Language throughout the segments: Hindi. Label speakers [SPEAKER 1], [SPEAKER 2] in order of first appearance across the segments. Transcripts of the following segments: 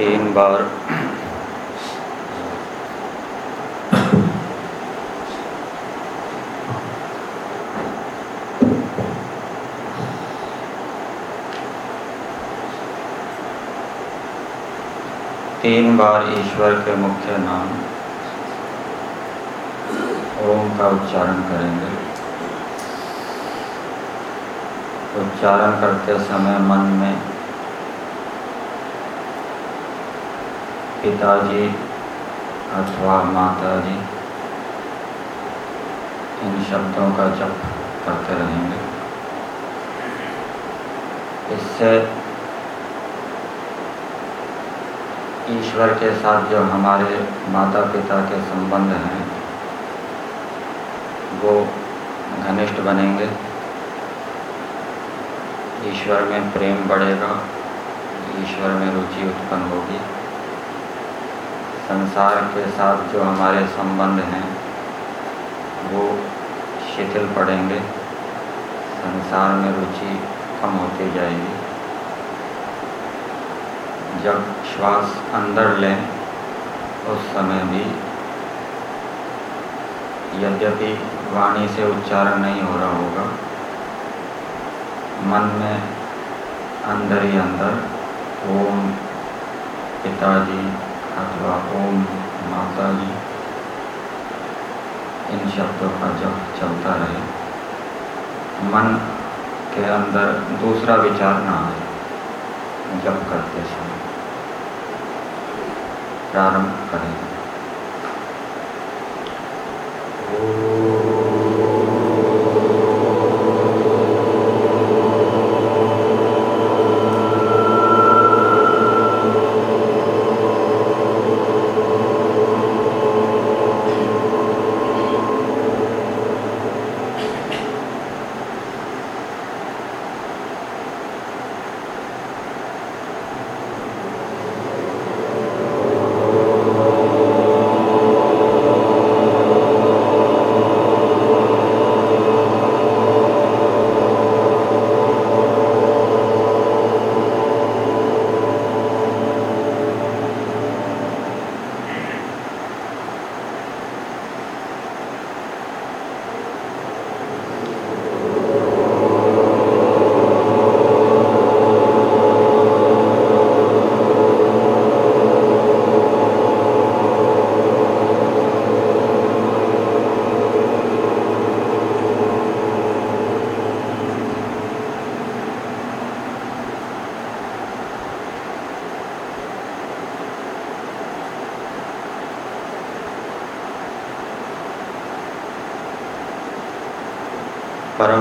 [SPEAKER 1] तीन बार। तीन बार ईश्वर के मुख्य नाम। ओम का उच्चारण करेंगे। उच्चारण करते समय मन में पिताजी, अथवा माताजी, इन शब्दों का जप करते रहेंगे। इससे ईश्वर के साथ जो हमारे माता पिता के संबंध हैं, वो घनिष्ठ बनेंगे। ईश्वर में प्रेम बढ़ेगा, ईश्वर में रुचि उत्पन्न होगी। संसार के साथ जो हमारे संबंध हैं, वो शिथिल पड़ेंगे। संसार में रुचि कम होती जाएगी। जब श्वास अंदर लें, उस समय भी यद्यपि वाणी से उच्चारण नहीं हो रहा होगा, मन में अंदर ही अंदर ओम पिताजी अथवा ओम माता जी इन शब्दों का जब चलता रहे। मन के अंदर दूसरा विचार ना आए जब करते समय। प्रारंभ करें।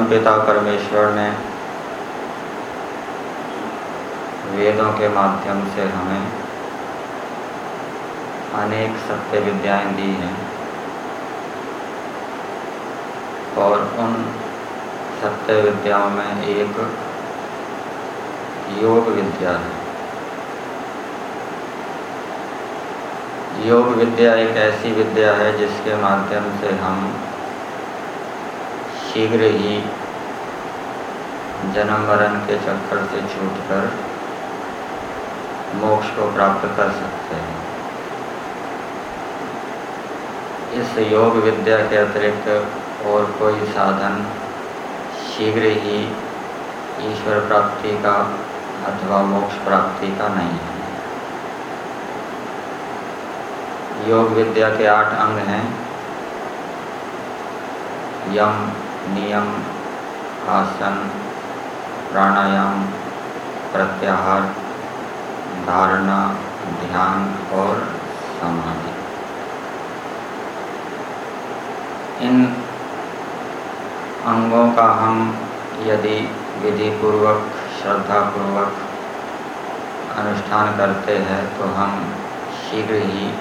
[SPEAKER 1] परमपिता परमेश्वर ने वेदों के माध्यम से हमें अनेक सत्य विद्याएँ दी हैं और उन सत्य विद्याओं में एक योग विद्या है। योग विद्या एक ऐसी विद्या है जिसके माध्यम से हम शीघ्र ही जन्म मरण के चक्कर से छूटकर मोक्ष को प्राप्त कर सकते हैं। इस योग विद्या के अतिरिक्त और कोई साधन शीघ्र ही ईश्वर प्राप्ति का अथवा मोक्ष प्राप्ति का नहीं है। योग विद्या के आठ अंग हैं। यम, नियम, आसन प्राणायाम, प्रत्याहार, धारणा, ध्यान और समाधि। इन अंगों का हम यदि विधि पूर्वक श्रद्धा पूर्वक अनुष्ठान करते हैं तो हम शीघ्र ही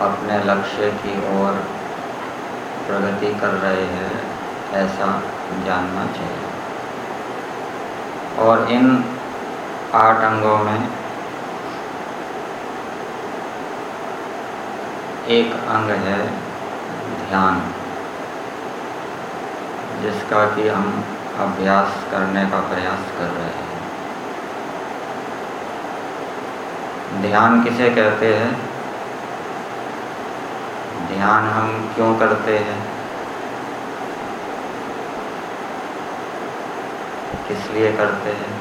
[SPEAKER 1] अपने लक्ष्य की ओर प्रगति कर रहे हैं, ऐसा जानना चाहिए। और इन आठ अंगों में एक अंग है ध्यान, जिसका कि हम अभ्यास करने का प्रयास कर रहे हैं। ध्यान किसे कहते हैं? ध्यान हम क्यों करते हैं? किस लिए करते हैं?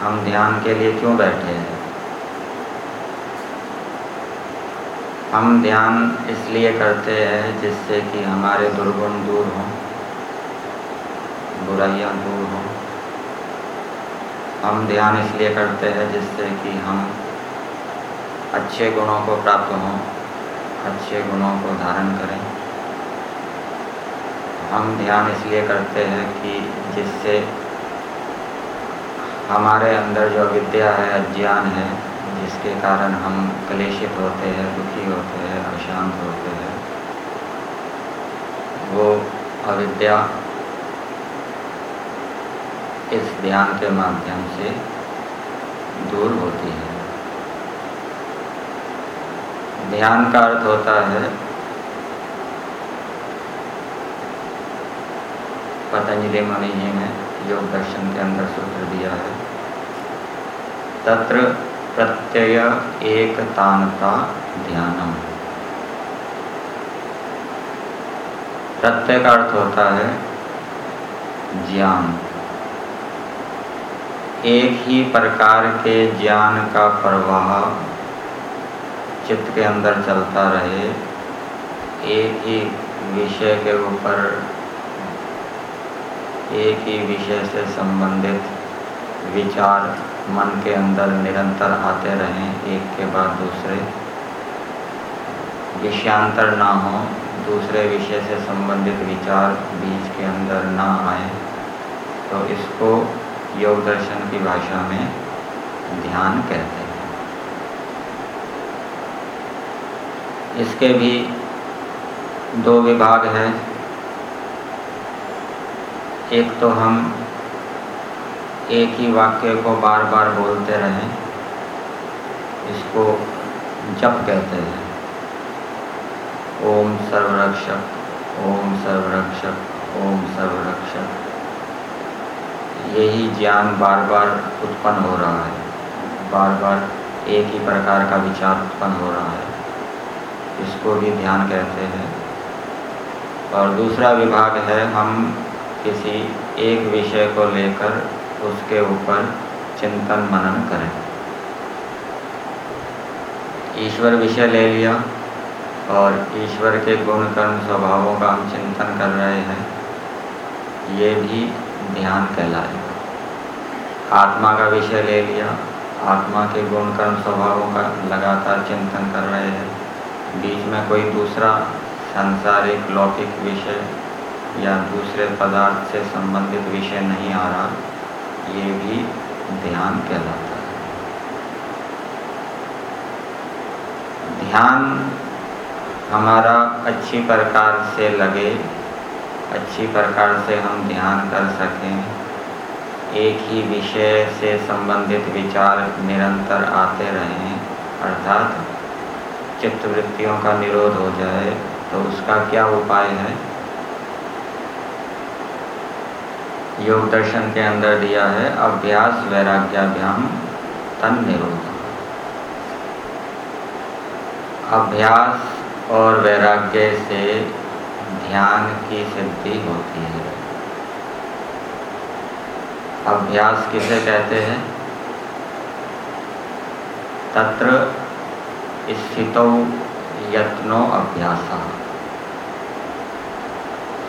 [SPEAKER 1] हम ध्यान के लिए क्यों बैठे हैं? हम ध्यान इसलिए करते हैं जिससे कि हमारे दुर्गुण दूर हों, बुराइयाँ दूर हों। हम ध्यान इसलिए करते हैं जिससे कि हम अच्छे गुणों को प्राप्त हों, अच्छे गुणों को धारण करें। हम ध्यान इसलिए करते हैं कि जिससे हमारे अंदर जो विद्या है, अज्ञान है, जिसके कारण हम क्लेशित होते हैं, दुखी होते हैं, अशांत होते हैं, वो अविद्या इस ध्यान के माध्यम से दूर होती है। ध्यान का अर्थ होता है पतंजलि मणि जी ने योग दर्शन के अंदर सूत्र दिया है। तत्र प्रत्यय एक तानता ध्यानम। प्रत्यय का अर्थ होता है ज्ञान। एक ही प्रकार के ज्ञान का प्रवाह चित्त के अंदर चलता रहे, एक ही विषय के ऊपर एक ही विषय से संबंधित विचार मन के अंदर निरंतर आते रहें, एक के बाद दूसरे। विषयांतर ना हो, दूसरे विषय से संबंधित विचार बीच के अंदर ना आए तो इसको योग दर्शन की भाषा में ध्यान कहते हैं। इसके भी दो विभाग हैं। एक तो हम एक ही वाक्य को बार बार बोलते रहें, इसको जप कहते हैं। ओम सर्वरक्षक ओम सर्वरक्षक ओम सर्वरक्षक। यही ज्ञान बार बार उत्पन्न हो रहा है। बार बार एक ही प्रकार का विचार उत्पन्न हो रहा है। इसको भी ध्यान कहते हैं। और दूसरा विभाग है, हम किसी एक विषय को लेकर उसके ऊपर चिंतन मनन करें। ईश्वर विषय ले लिया और ईश्वर के गुण कर्म स्वभावों का हम चिंतन कर रहे हैं, ये भी ध्यान कहलाएगा। आत्मा का विषय ले लिया, आत्मा के गुण कर्म स्वभावों का लगातार चिंतन कर रहे हैं। बीच में कोई दूसरा सांसारिक, लौकिक विषय या दूसरे पदार्थ से संबंधित विषय नहीं आ रहा, ये भी ध्यान कहलाता है। ध्यान हमारा अच्छी प्रकार से लगे, अच्छी प्रकार से हम ध्यान कर सकें, एक ही विषय से संबंधित विचार निरंतर आते रहें, अर्थात चित्तवृत्तियों का निरोध हो जाए तो उसका क्या उपाय है? योग दर्शन के अंदर दिया है, अभ्यास वैराग्याभ्याम तन निरोध। अभ्यास और वैराग्य से ध्यान की सिद्धि होती है। अभ्यास किसे कहते हैं? तत्र स्थित यत्नो अभ्यास।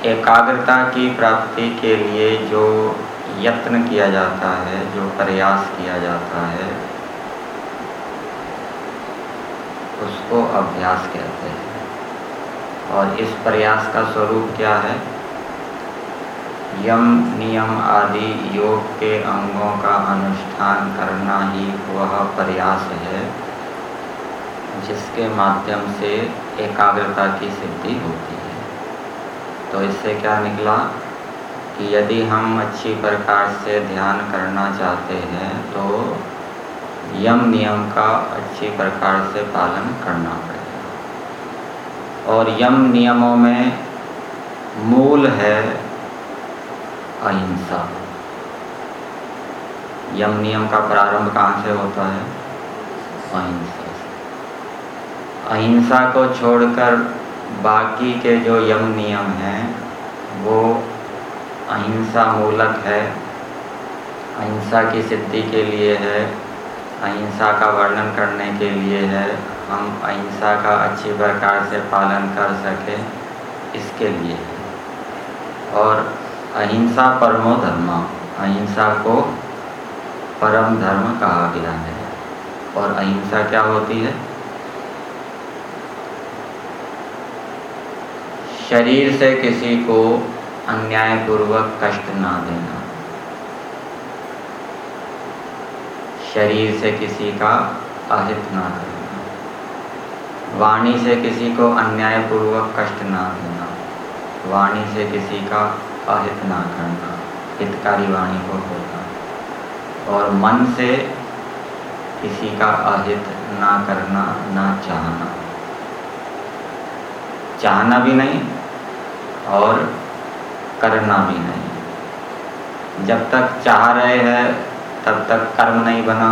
[SPEAKER 1] एकाग्रता की प्राप्ति के लिए जो यत्न किया जाता है, जो प्रयास किया जाता है, उसको अभ्यास कहते हैं। और इस प्रयास का स्वरूप क्या है? यम नियम आदि योग के अंगों का अनुष्ठान करना ही वह प्रयास है, जिसके माध्यम से एकाग्रता की सिद्धि होती है। तो इससे क्या निकला कि यदि हम अच्छी प्रकार से ध्यान करना चाहते हैं तो यम नियम का अच्छी प्रकार से पालन करना पड़ेगा। और यम नियमों में मूल है अहिंसा। यम नियम का प्रारंभ कहाँ से होता है? अहिंसा अहिंसा को छोड़कर बाकी के जो यम नियम हैं, वो अहिंसा मूलक है। अहिंसा की सिद्धि के लिए है, अहिंसा का वर्णन करने के लिए है। हम अहिंसा का अच्छी प्रकार से पालन कर सकें इसके लिए। है और अहिंसा परमो धर्म, अहिंसा को परम धर्म कहा गया है। और अहिंसा क्या होती है? शरीर से किसी को अन्यायपूर्वक कष्ट ना देना। शरीर से किसी का अहित ना करना। वाणी से किसी को अन्यायपूर्वक कष्ट ना देना। वाणी से किसी का अहित ना करना। हितकारी वाणी को होना और मन से किसी का अहित ना करना, ना चाहना। चाहना भी नहीं और करना भी नहीं। जब तक चाह रहे हैं, तब तक कर्म नहीं बना।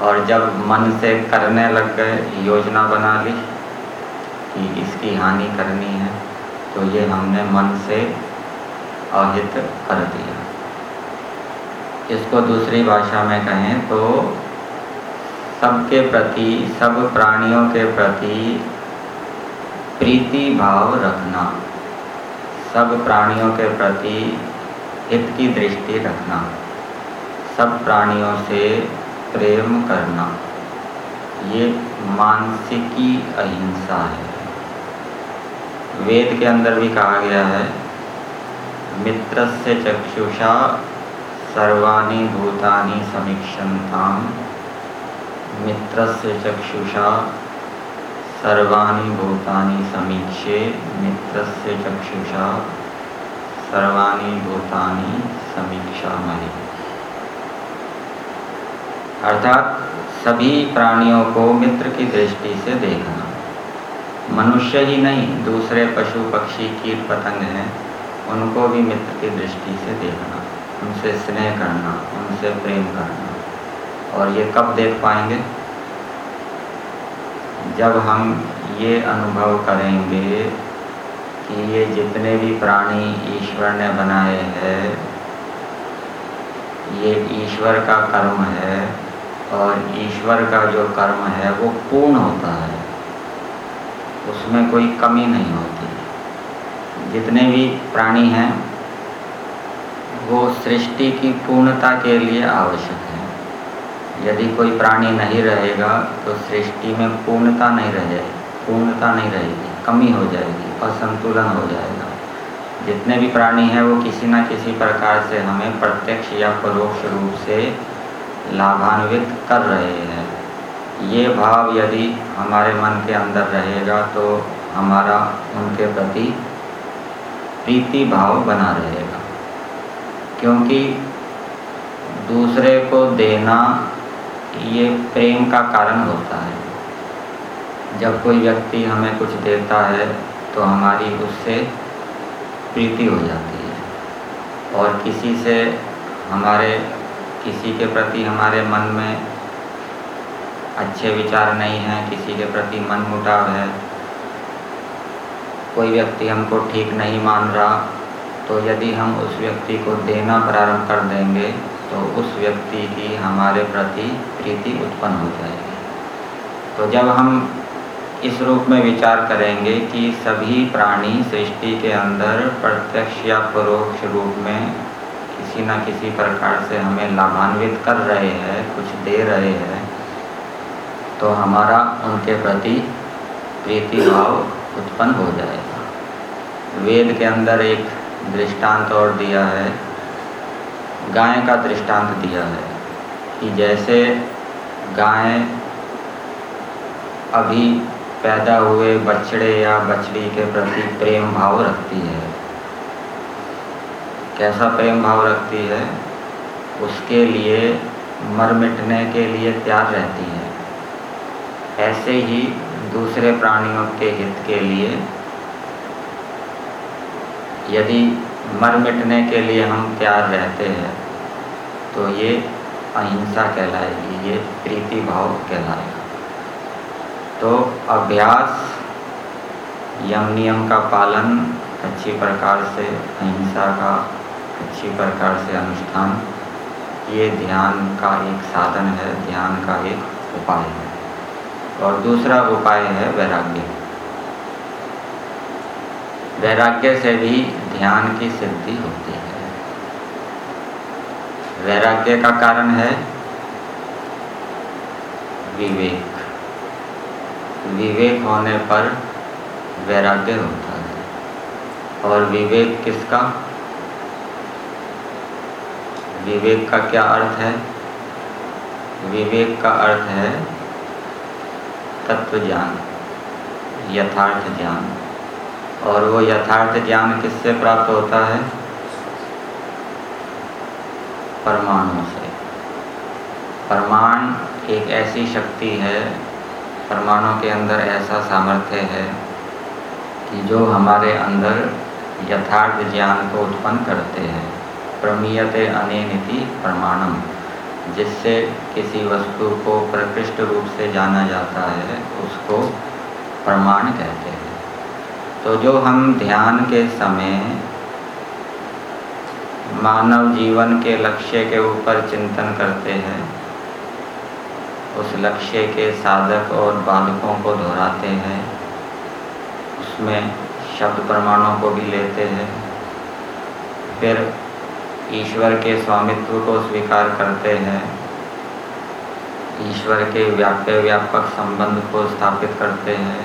[SPEAKER 1] और जब मन से करने लग गए, योजना बना ली कि इसकी हानि करनी है तो ये हमने मन से अहित कर दिया। इसको दूसरी भाषा में कहें तो सबके प्रति, सब प्राणियों के प्रति प्रीति भाव रखना। सब प्राणियों के प्रति हित की दृष्टि रखना, सब प्राणियों से प्रेम करना, ये मानसिकी अहिंसा है। वेद के अंदर भी कहा गया है मित्र से चक्षुषा सर्वाणी भूतानी समीक्षता मित्र से चक्षुषा सर्वाणी भूतानि समीक्षे मित्र से चक्षुषा, सर्वाणी भूतानि समीक्षा मही अर्थात सभी प्राणियों को मित्र की दृष्टि से देखना। मनुष्य ही नहीं, दूसरे पशु, पक्षी, कीट, पतंग हैं, उनको भी मित्र की दृष्टि से देखना। उनसे स्नेह करना, उनसे प्रेम करना। और ये कब देख पाएँगे? जब हम ये अनुभव करेंगे कि ये जितने भी प्राणी ईश्वर ने बनाए हैं, ये ईश्वर का कर्म है और ईश्वर का जो कर्म है वो पूर्ण होता है। उसमें कोई कमी नहीं होती। जितने भी प्राणी हैं, वो सृष्टि की पूर्णता के लिए आवश्यक है। यदि कोई प्राणी नहीं रहेगा तो सृष्टि में पूर्णता नहीं रहे पूर्णता नहीं रहेगी, कमी हो जाएगी, असंतुलन हो जाएगा। जितने भी प्राणी हैं, वो किसी न किसी प्रकार से हमें प्रत्यक्ष या परोक्ष रूप से लाभान्वित कर रहे हैं। ये भाव यदि हमारे मन के अंदर रहेगा तो हमारा उनके प्रति प्रीति भाव बना रहेगा। क्योंकि दूसरे को देना ये प्रेम का कारण होता है। जब कोई व्यक्ति हमें कुछ देता है तो हमारी उससे प्रीति हो जाती है। और किसी से हमारे, किसी के प्रति हमारे मन में अच्छे विचार नहीं हैं, किसी के प्रति मन मुटाव है, कोई व्यक्ति हमको ठीक नहीं मान रहा तो यदि हम उस व्यक्ति को देना प्रारंभ कर देंगे तो उस व्यक्ति की हमारे प्रति प्रीति उत्पन्न हो जाएगी। तो जब हम इस रूप में विचार करेंगे कि सभी प्राणी सृष्टि के अंदर प्रत्यक्ष या परोक्ष रूप में किसी न किसी प्रकार से हमें लाभान्वित कर रहे हैं, कुछ दे रहे हैं तो हमारा उनके प्रति प्रीति भाव उत्पन्न हो जाएगा। वेद के अंदर एक दृष्टांत और दिया है गाय का दृष्टांत दिया है कि जैसे गाय अभी पैदा हुए बछड़े या बछड़ी के प्रति प्रेम भाव रखती है। कैसा प्रेम भाव रखती है? उसके लिए मर मिटने के लिए तैयार रहती है। ऐसे ही दूसरे प्राणियों के हित के लिए यदि मर मिटने के लिए हम तैयार रहते हैं। तो ये अहिंसा कहलाएगी, ये प्रीति भाव कहलाएगा। तो अभ्यास यम नियम का पालन अच्छी प्रकार से, अहिंसा का अच्छी प्रकार से अनुष्ठान, ये ध्यान का एक साधन है, ध्यान का एक उपाय है। और दूसरा उपाय है वैराग्य। वैराग्य से भी ध्यान की सिद्धि होती है। वैराग्य का कारण है विवेक। विवेक होने पर वैराग्य होता है। और विवेक किसका? विवेक का क्या अर्थ है? विवेक का अर्थ है तत्व ज्ञान, यथार्थ ज्ञान। और वो यथार्थ ज्ञान किससे प्राप्त होता है? परमाणु से। परमाण एक ऐसी शक्ति है, परमाणु के अंदर ऐसा सामर्थ्य है कि जो हमारे अंदर यथार्थ ज्ञान को उत्पन्न करते हैं। प्रमीयते अनिति प्रमाणम, जिससे किसी वस्तु को प्रकृष्ट रूप से जाना जाता है, उसको प्रमाण कहते हैं। तो जो हम ध्यान के समय मानव जीवन के लक्ष्य के ऊपर चिंतन करते हैं, उस लक्ष्य के साधक और बाधकों को दोहराते हैं, उसमें शब्द प्रमाणों को भी लेते हैं, फिर ईश्वर के स्वामित्व को स्वीकार करते हैं, ईश्वर के व्याप्य व्यापक संबंध को स्थापित करते हैं,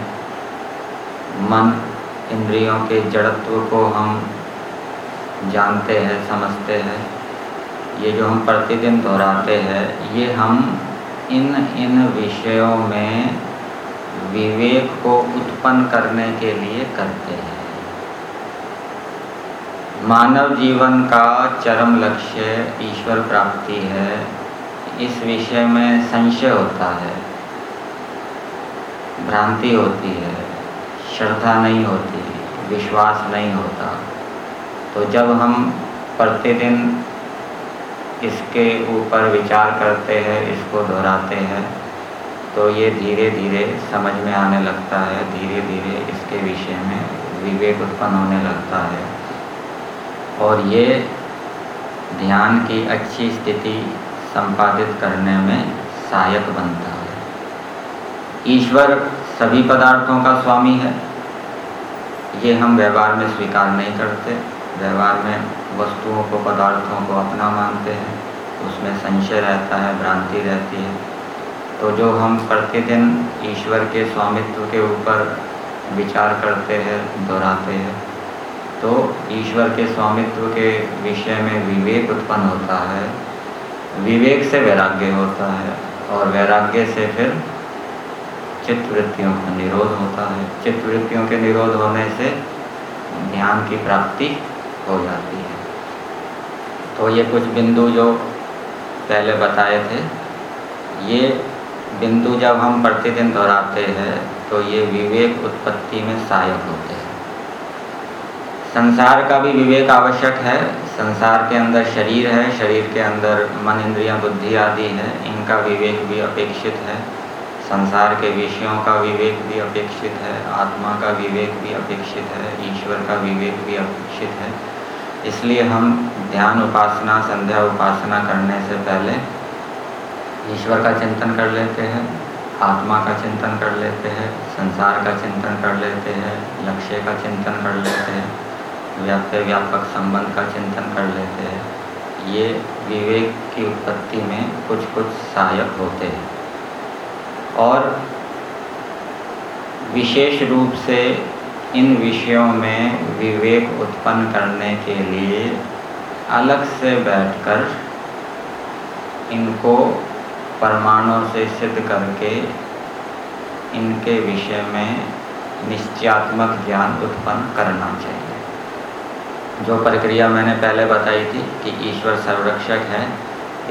[SPEAKER 1] मन इंद्रियों के जड़त्व को हम जानते हैं, समझते हैं। ये जो हम प्रतिदिन दोहराते हैं, ये हम इन इन विषयों में विवेक को उत्पन्न करने के लिए करते हैं। मानव जीवन का चरम लक्ष्य ईश्वर प्राप्ति है। इस विषय में संशय होता है, भ्रांति होती है। श्रद्धा नहीं होती, विश्वास नहीं होता। तो जब हम प्रतिदिन इसके ऊपर विचार करते हैं, इसको दोहराते हैं तो ये धीरे धीरे समझ में आने लगता है धीरे धीरे इसके विषय में विवेक उत्पन्न होने लगता है। और ये ध्यान की अच्छी स्थिति संपादित करने में सहायक बनता है। ईश्वर सभी पदार्थों का स्वामी है। ये हम व्यवहार में स्वीकार नहीं करते। व्यवहार में वस्तुओं को, पदार्थों को अपना मानते हैं। उसमें संशय रहता है, भ्रांति रहती है। तो जो हम प्रतिदिन ईश्वर के स्वामित्व के ऊपर विचार करते हैं, दोहराते हैं तो ईश्वर के स्वामित्व के विषय में विवेक उत्पन्न होता है। विवेक से वैराग्य होता है और वैराग्य से फिर चित्तवृत्तियों का निरोध होता है। चित्तवृत्तियों के निरोध होने से ज्ञान की प्राप्ति हो जाती है। तो ये कुछ बिंदु जो पहले बताए थे, ये बिंदु जब हम प्रतिदिन दोहराते हैं तो ये विवेक उत्पत्ति में सहायक होते हैं। संसार का भी विवेक आवश्यक है। संसार के अंदर शरीर है, शरीर के अंदर मन, इंद्रियाँ, बुद्धि आदि है, इनका विवेक भी अपेक्षित है। संसार के विषयों का विवेक भी अपेक्षित है, आत्मा का विवेक भी अपेक्षित है, ईश्वर का विवेक भी अपेक्षित है। इसलिए हम ध्यान उपासना, संध्या उपासना करने से पहले ईश्वर का चिंतन कर लेते हैं, आत्मा का चिंतन कर लेते हैं, संसार का चिंतन कर लेते हैं, लक्ष्य का चिंतन कर लेते हैं, व्याप्य व्यापक संबंध का चिंतन कर लेते हैं। ये विवेक की उत्पत्ति में कुछ कुछ सहायक होते हैं। और विशेष रूप से इन विषयों में विवेक उत्पन्न करने के लिए अलग से बैठकर इनको परमाणु से सिद्ध करके इनके विषय में निश्चयात्मक ज्ञान उत्पन्न करना चाहिए। जो प्रक्रिया मैंने पहले बताई थी कि ईश्वर संरक्षक है,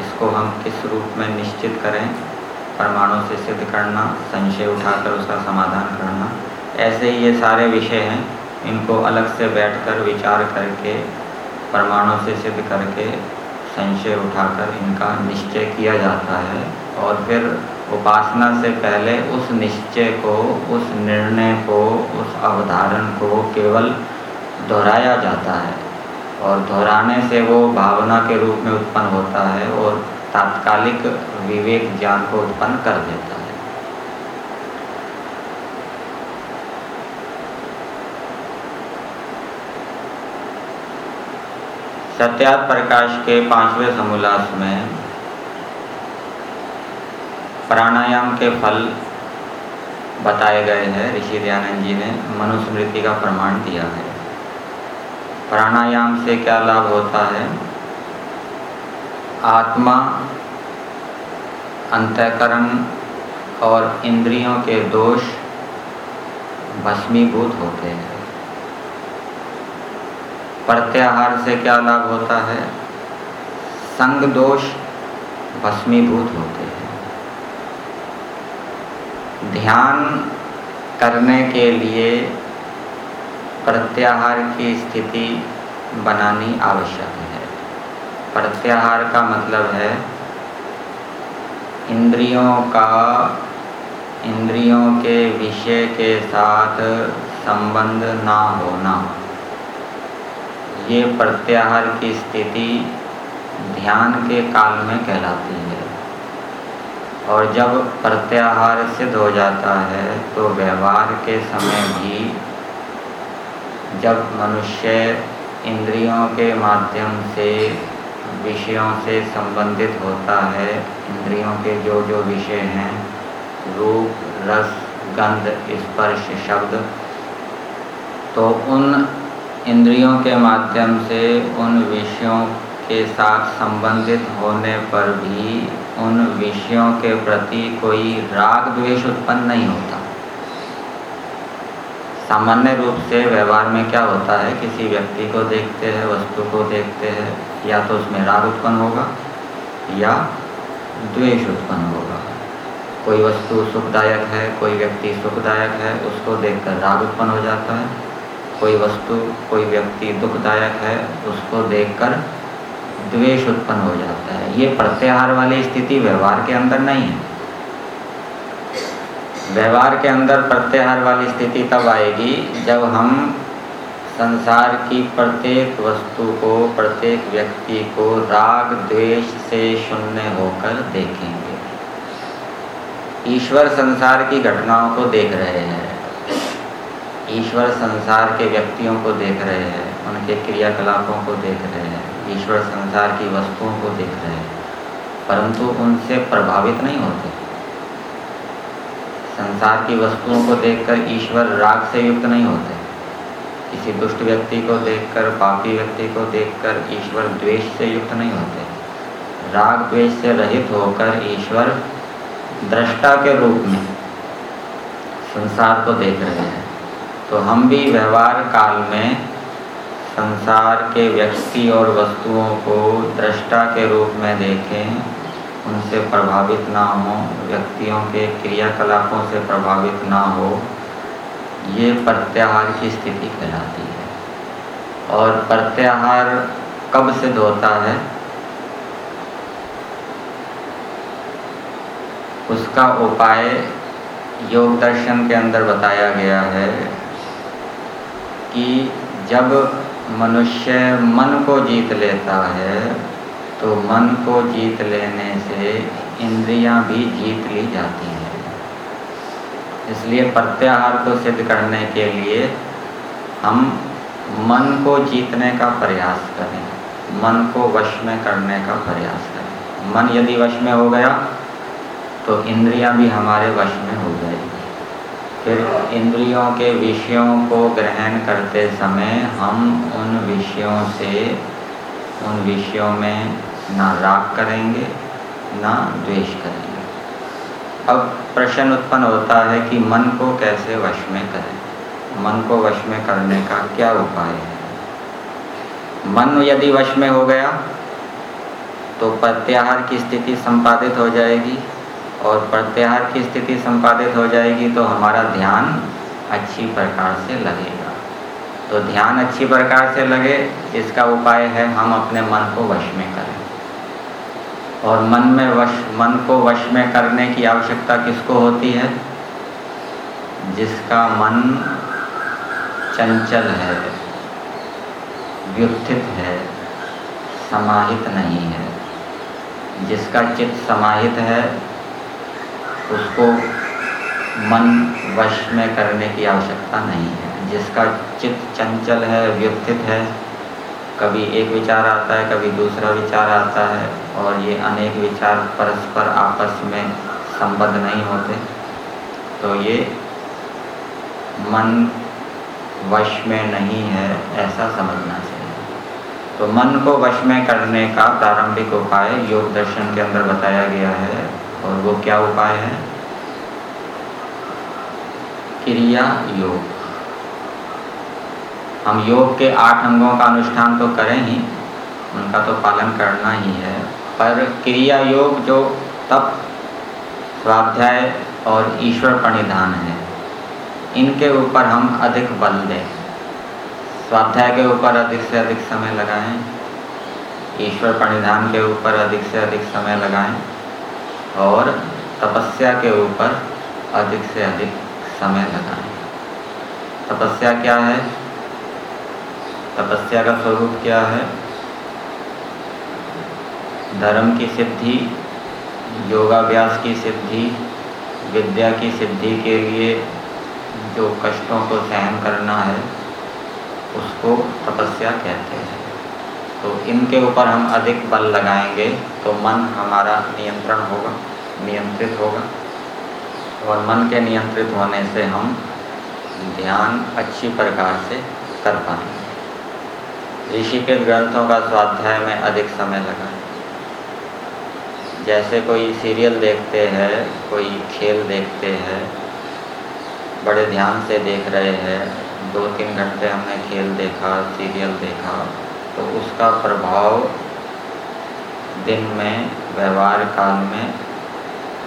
[SPEAKER 1] इसको हम किस रूप में निश्चित करें परमाणु से सिद्ध करना, संशय उठाकर उसका समाधान करना, ऐसे ही ये सारे विषय हैं। इनको अलग से बैठकर विचार करके परमाणु से सिद्ध करके संशय उठाकर इनका निश्चय किया जाता है और फिर उपासना से पहले उस निश्चय को, उस निर्णय को, उस अवधारण को केवल दोहराया जाता है और दोहराने से वो भावना के रूप में उत्पन्न होता है और तात्कालिक विवेक ज्ञान को उत्पन्न कर देता है। सत्यात प्रकाश के पाँचवें समोल्लास में प्राणायाम के फल बताए गए हैं। ऋषि दयानंद जी ने मनुस्मृति का प्रमाण दिया है। प्राणायाम से क्या लाभ होता है? आत्मा, अंतकरण और इंद्रियों के दोष भस्मीभूत होते हैं। प्रत्याहार से क्या लाभ होता है? संग दोष भस्मीभूत होते हैं। ध्यान करने के लिए प्रत्याहार की स्थिति बनानी आवश्यक है। प्रत्याहार का मतलब है इंद्रियों का, इंद्रियों के विषय के साथ संबंध ना होना। ये प्रत्याहार की स्थिति ध्यान के काल में कहलाती है। और जब प्रत्याहार सिद्ध हो जाता है तो व्यवहार के समय भी जब मनुष्य इंद्रियों के माध्यम से विषयों से संबंधित होता है। इंद्रियों के जो जो विषय हैं, रूप, रस, गंध, स्पर्श, शब्द तो उन इंद्रियों के माध्यम से उन विषयों के साथ संबंधित होने पर भी उन विषयों के प्रति कोई राग द्वेष उत्पन्न नहीं होता। सामान्य रूप से व्यवहार में क्या होता है? किसी व्यक्ति को देखते हैं, वस्तु को देखते हैं या तो उसमें राग उत्पन्न होगा, या द्वेष उत्पन्न होगा। कोई वस्तु सुखदायक है, कोई व्यक्ति सुखदायक है, उसको देखकर राग उत्पन्न हो जाता है। कोई वस्तु, कोई व्यक्ति दुखदायक है, उसको देखकर द्वेष उत्पन्न हो जाता है। ये प्रत्याहार वाली स्थिति व्यवहार के अंदर नहीं है। व्यवहार के अंदर प्रत्याहार वाली स्थिति तब आएगी जब हम संसार की प्रत्येक वस्तु को, प्रत्येक व्यक्ति को राग द्वेष से शून्य होकर देखेंगे। ईश्वर संसार की घटनाओं को देख रहे हैं। ईश्वर संसार के व्यक्तियों को देख रहे हैं, उनके क्रियाकलापों को देख रहे हैं, ईश्वर संसार की वस्तुओं को देख रहे हैं, परंतु उनसे प्रभावित नहीं होते। संसार की वस्तुओं को देखकर ईश्वर राग से युक्त नहीं होते। किसी दुष्ट व्यक्ति को देखकर, पापी व्यक्ति को देखकर ईश्वर द्वेष से युक्त नहीं होते। राग द्वेष से रहित होकर ईश्वर दृष्टा के रूप में संसार को देख रहे हैं। तो हम भी व्यवहार काल में संसार के व्यक्ति और वस्तुओं को दृष्टा के रूप में देखें, उनसे प्रभावित ना हो, व्यक्तियों के क्रियाकलापों से प्रभावित ना हो। ये प्रत्याहार की स्थिति कहलाती है। और प्रत्याहार कब सिद्ध होता है? उसका उपाय योग दर्शन के अंदर बताया गया है कि जब मनुष्य मन को जीत लेता है तो मन को जीत लेने से इंद्रियाँ भी जीत ली जाती हैं। इसलिए प्रत्याहार को सिद्ध करने के लिए हम मन को जीतने का प्रयास करें, मन को वश में करने का प्रयास करें। मन यदि वश में हो गया तो इंद्रियाँ भी हमारे वश में हो जाएगी। फिर इंद्रियों के विषयों को ग्रहण करते समय हम उन विषयों से, उन विषयों में ना राग करेंगे, ना द्वेष करेंगे। अब प्रश्न उत्पन्न होता है कि मन को कैसे वश में करें? मन को वश में करने का क्या उपाय है? मन यदि वश में हो गया तो प्रत्याहार की स्थिति संपादित हो जाएगी और प्रत्याहार की स्थिति संपादित हो जाएगी तो हमारा ध्यान अच्छी प्रकार से लगेगा। तो ध्यान अच्छी प्रकार से लगे, इसका उपाय है हम अपने मन को वश में करें। और मन में वश, मन को वश में करने की आवश्यकता किसको होती है? जिसका मन चंचल है, व्युत्थित है, समाहित नहीं है। जिसका चित्त समाहित है, उसको मन वश में करने की आवश्यकता नहीं है। जिसका चित्त चंचल है, व्युत्थित है कभी एक विचार आता है, कभी दूसरा विचार आता है और ये अनेक विचार परस्पर आपस में संबद्ध नहीं होते। तो ये मन वश में नहीं है, ऐसा समझना चाहिए। तो मन को वश में करने का प्रारंभिक उपाय योग दर्शन के अंदर बताया गया है और वो क्या उपाय है? क्रिया योग। हम योग के आठ अंगों का अनुष्ठान तो करें ही, उनका तो पालन करना ही है। पर क्रिया योग जो तप, स्वाध्याय और ईश्वर प्रणिधान है, इनके ऊपर हम अधिक बल दें। स्वाध्याय के ऊपर अधिक से अधिक समय लगाएँ, ईश्वर प्रणिधान के ऊपर अधिक से अधिक समय लगाएँ और तपस्या के ऊपर अधिक से अधिक समय लगाएँ। तपस्या क्या है? तपस्या का स्वरूप क्या है? धर्म की सिद्धि, योगाभ्यास की सिद्धि, विद्या की सिद्धि के लिए जो कष्टों को सहन करना है, उसको तपस्या कहते हैं। तो इनके ऊपर हम अधिक बल लगाएँगे तो मन हमारा नियंत्रण होगा, नियंत्रित होगा। और मन के नियंत्रित होने से हम ध्यान अच्छी प्रकार से कर पाएँगे। ऋषि के ग्रंथों का स्वाध्याय में अधिक समय लगा। जैसे कोई सीरियल देखते हैं, कोई खेल देखते हैं, बड़े ध्यान से देख रहे हैं दो तीन घंटे हमने खेल देखा सीरियल देखा तो उसका प्रभाव दिन में, व्यवहार काल में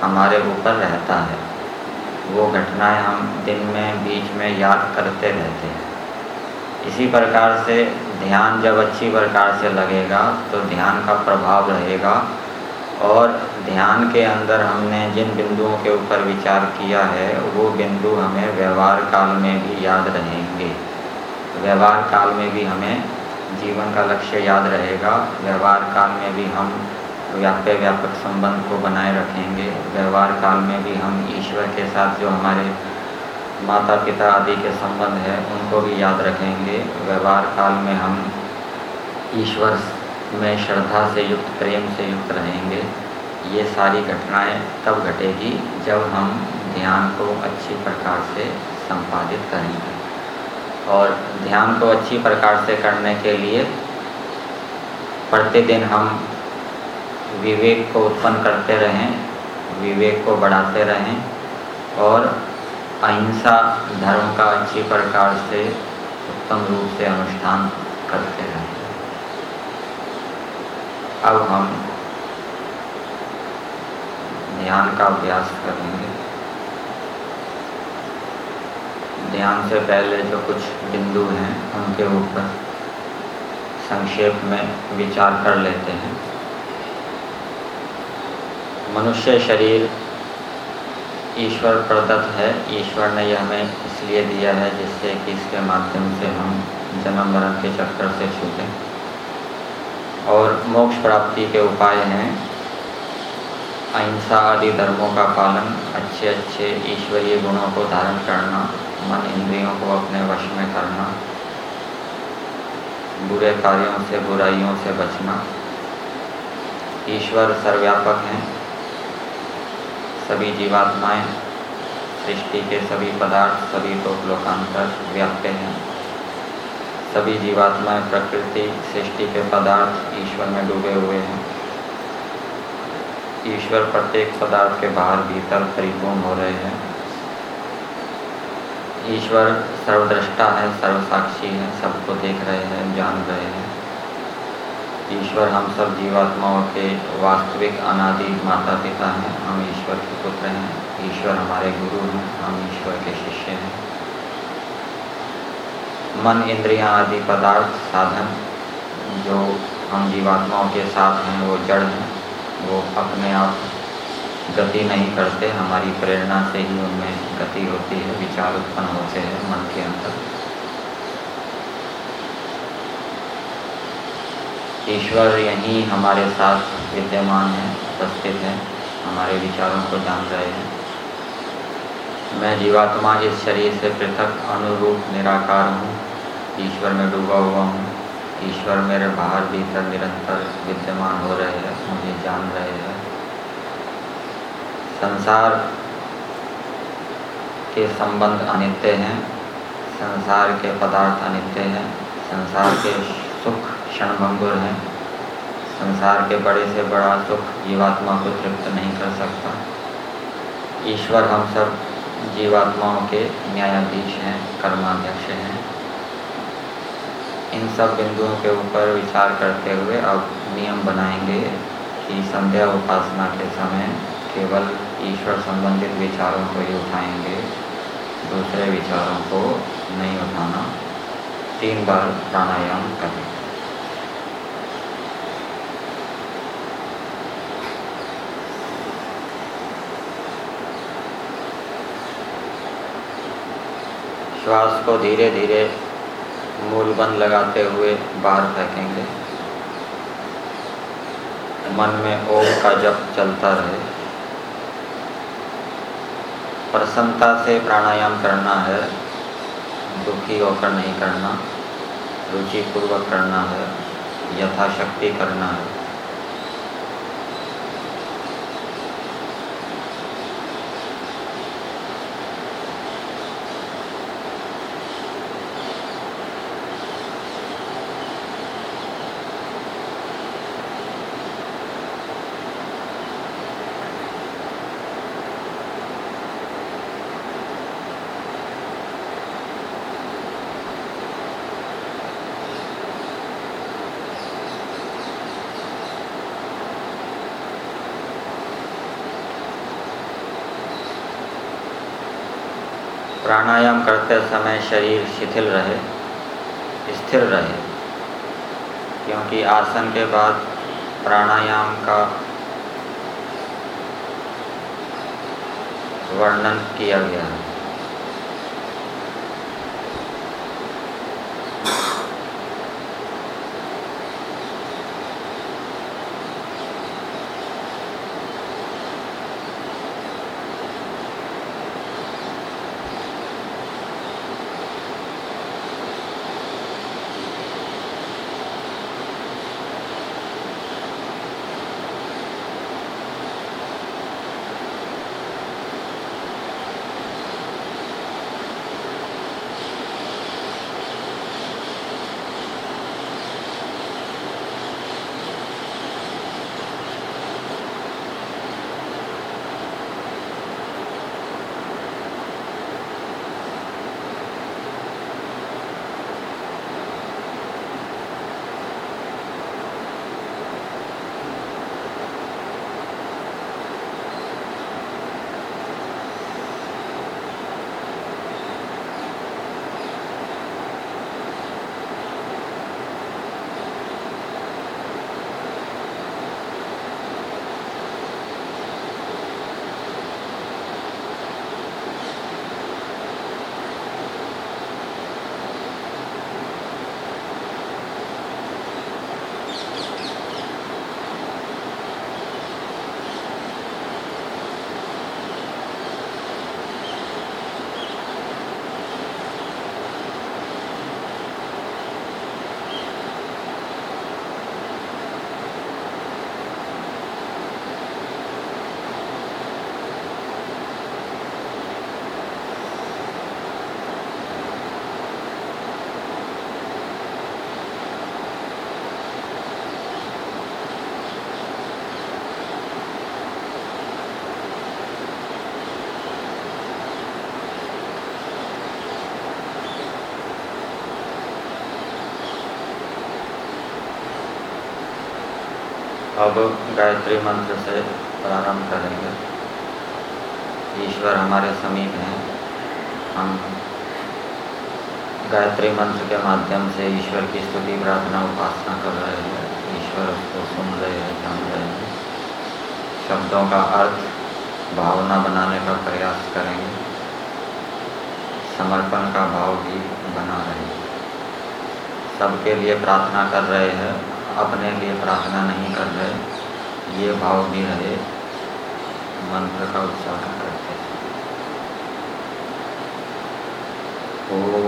[SPEAKER 1] हमारे ऊपर रहता है। वो घटनाएँ हम दिन में, बीच में याद करते रहते हैं। इसी प्रकार से ध्यान जब अच्छी प्रकार से लगेगा तो ध्यान का प्रभाव रहेगा। और ध्यान के अंदर हमने जिन बिंदुओं के ऊपर विचार किया है, वो बिंदु हमें व्यवहार काल में भी याद रहेंगे। व्यवहार काल में भी हमें जीवन का लक्ष्य याद रहेगा। व्यवहार काल में भी हम व्याप्य व्यापक संबंध को बनाए रखेंगे। व्यवहार काल में भी हम ईश्वर के साथ जो हमारे माता पिता आदि के संबंध है, उनको भी याद रखेंगे। व्यवहार काल में हम ईश्वर में श्रद्धा से युक्त, प्रेम से युक्त रहेंगे। ये सारी घटनाएँ तब घटेगी जब हम ध्यान को अच्छी प्रकार से संपादित करेंगे। और ध्यान को अच्छी प्रकार से करने के लिए प्रतिदिन हम विवेक को उत्पन्न करते रहें, विवेक को बढ़ाते रहें और अहिंसा धर्म का अच्छी प्रकार से उत्तम रूप से अनुष्ठान करते हैं। अब हम ध्यान का अभ्यास करेंगे। ध्यान से पहले जो कुछ बिंदु हैं, उनके ऊपर संक्षेप में विचार कर लेते हैं। मनुष्य शरीर ईश्वर प्रदत्त है। ईश्वर ने यह हमें इसलिए दिया है जिससे कि इसके माध्यम से हम जन्म मरण के चक्कर से छूटें। और मोक्ष प्राप्ति के उपाय हैं। अहिंसा आदि धर्मों का पालन अच्छे अच्छे ईश्वरीय गुणों को धारण करना, मन इंद्रियों को अपने वश में करना, बुरे कार्यों से बुराइयों से बचना। ईश्वर सर्वव्यापक हैं। सभी जीवात्माएँ, सृष्टि के सभी पदार्थ, सभी लोकांतर व्याप्य हैं। सभी जीवात्माएँ प्रकृति, सृष्टि के पदार्थ ईश्वर में डूबे हुए हैं। ईश्वर प्रत्येक पदार्थ के बाहर भीतर परिपूर्ण हो रहे हैं। ईश्वर सर्वद्रष्टा है, सर्वसाक्षी है, सबको देख रहे हैं, जान रहे हैं। ईश्वर हम सब जीवात्माओं के वास्तविक अनादि माता पिता हैं। हम ईश्वर के पुत्र हैं। ईश्वर हमारे गुरु हैं। हम ईश्वर के शिष्य हैं। मन इंद्रियाँ आदि पदार्थ साधन जो हम जीवात्माओं के साथ हैं, वो जड़ हैं। वो अपने आप गति नहीं करते। हमारी प्रेरणा से ही उनमें गति होती है, विचार उत्पन्न होते हैं मन के अंदर। ईश्वर यहीं हमारे साथ विद्यमान है, उपस्थित है, हमारे विचारों को जान रहे हैं। मैं जीवात्मा इस शरीर से पृथक, अनुरूप, निराकार हूँ। ईश्वर में डूबा हुआ हूँ। ईश्वर मेरे बाहर भीतर निरंतर विद्यमान हो रहे हैं, मुझे जान रहे हैं। संसार के संबंध अनित्य हैं, संसार के पदार्थ अनित्य हैं, संसार के सुख क्षणभंगुर हैं। संसार के बड़े से बड़ा सुख जीवात्मा को तृप्त नहीं कर सकता। ईश्वर हम सब जीवात्माओं के न्यायाधीश हैं, कर्माध्यक्ष हैं। इन सब बिंदुओं के ऊपर विचार करते हुए अब नियम बनाएँगे कि संध्या उपासना के समय केवल ईश्वर संबंधित विचारों को ही उठाएँगे, दूसरे विचारों को नहीं उठाना। तीन बार प्राणायाम करें। श्वास को धीरे धीरे मूल बंद लगाते हुए बाहर फेंकेंगे। मन में ओम का जप चलता रहे। प्रसन्नता से प्राणायाम करना है, दुखी होकर नहीं करना, रुचिपूर्वक करना है, यथाशक्ति करना है। प्राणायाम करते समय शरीर शिथिल रहे, स्थिर रहे, क्योंकि आसन के बाद प्राणायाम का वर्णन किया गया अब गायत्री मंत्र से प्रारंभ करेंगे। ईश्वर हमारे समीप हैं। हम गायत्री मंत्र के माध्यम से ईश्वर की स्तुति, प्रार्थना, उपासना कर रहे हैं। ईश्वर उसको सुन रहे हैं, जान रहे हैं। शब्दों का अर्थ भावना बनाने का प्रयास करेंगे। समर्पण का भाव भी बना रहे सबके लिए प्रार्थना कर रहे हैं। अपने लिए प्रार्थना नहीं कर रहे, ये भाव भी रहे, मंत्र का उच्चारण करते भर्गो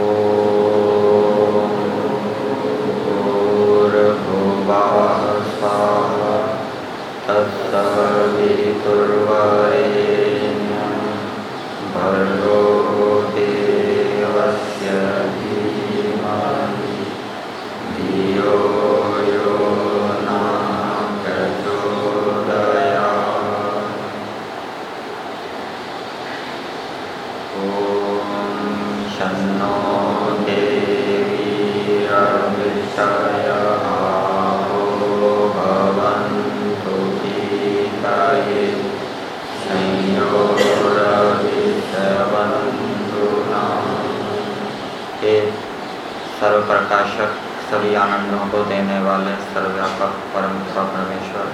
[SPEAKER 1] प्रकाशक सभी आनंदों को देने वाले सर्वव्यापक परम परमेश्वर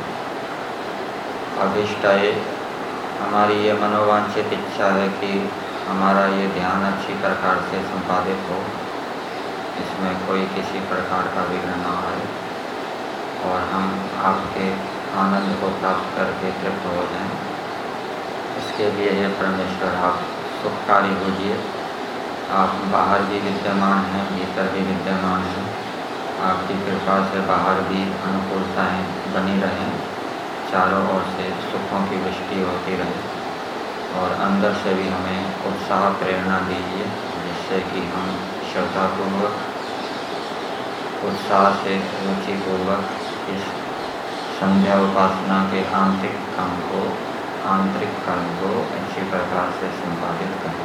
[SPEAKER 1] अभिष्ट हमारी ये मनोवांछित इच्छा है कि हमारा ये ध्यान अच्छी प्रकार से संपादित हो। इसमें कोई किसी प्रकार का विघ्न ना आए और हम आपके आनंद को प्राप्त करके तृप्त हो जाएँ। इसके लिए ये परमेश्वर, आप सुखकारी होजिए आप बाहर भी विद्यमान हैं, भीतर भी विद्यमान हैं। आपकी कृपा से बाहर भी अनुकूलताएँ बनी रहें, चारों ओर से सुखों की वृष्टि होती रहे। और अंदर से भी हमें उत्साह प्रेरणा दीजिए, जिससे कि हम श्रद्धापूर्वक, उत्साह से रुचिपूर्वक इस संध्या उपासना के आंतरिक काम को, आंतरिक कर्म को अच्छी प्रकार से संपादित करें।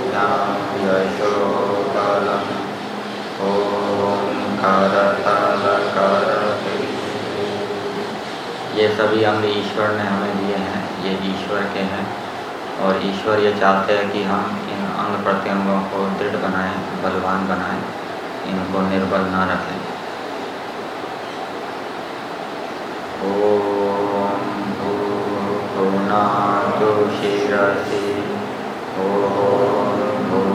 [SPEAKER 1] ये सभी अंग ईश्वर ने हमें दिए हैं ये ईश्वर के हैं। और ईश्वर ये चाहते हैं कि हम इन अंग प्रत्यंगों को दृढ़ बनाएँ बलवान बनाएँ इनको निर्बल न रखें। ॐ भूनातु शिरसि ॐ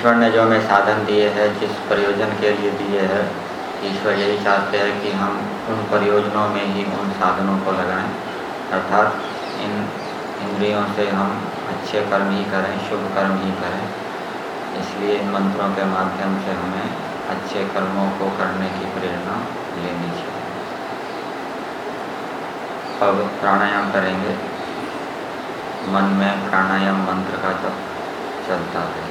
[SPEAKER 1] ईश्वर ने जो हमें साधन दिए हैं, जिस प्रयोजन के लिए दिए हैं, ईश्वर यही चाहते हैं कि हम उन प्रयोजनों में ही उन साधनों को लगाएँ। अर्थात इन इंद्रियों से हम अच्छे कर्म ही करें, शुभ कर्म ही करें। इसलिए इन मंत्रों के माध्यम से हमें अच्छे कर्मों को करने की प्रेरणा लेनी चाहिए। अब प्राणायाम करेंगे। मन में प्राणायाम मंत्र का जब चलता है।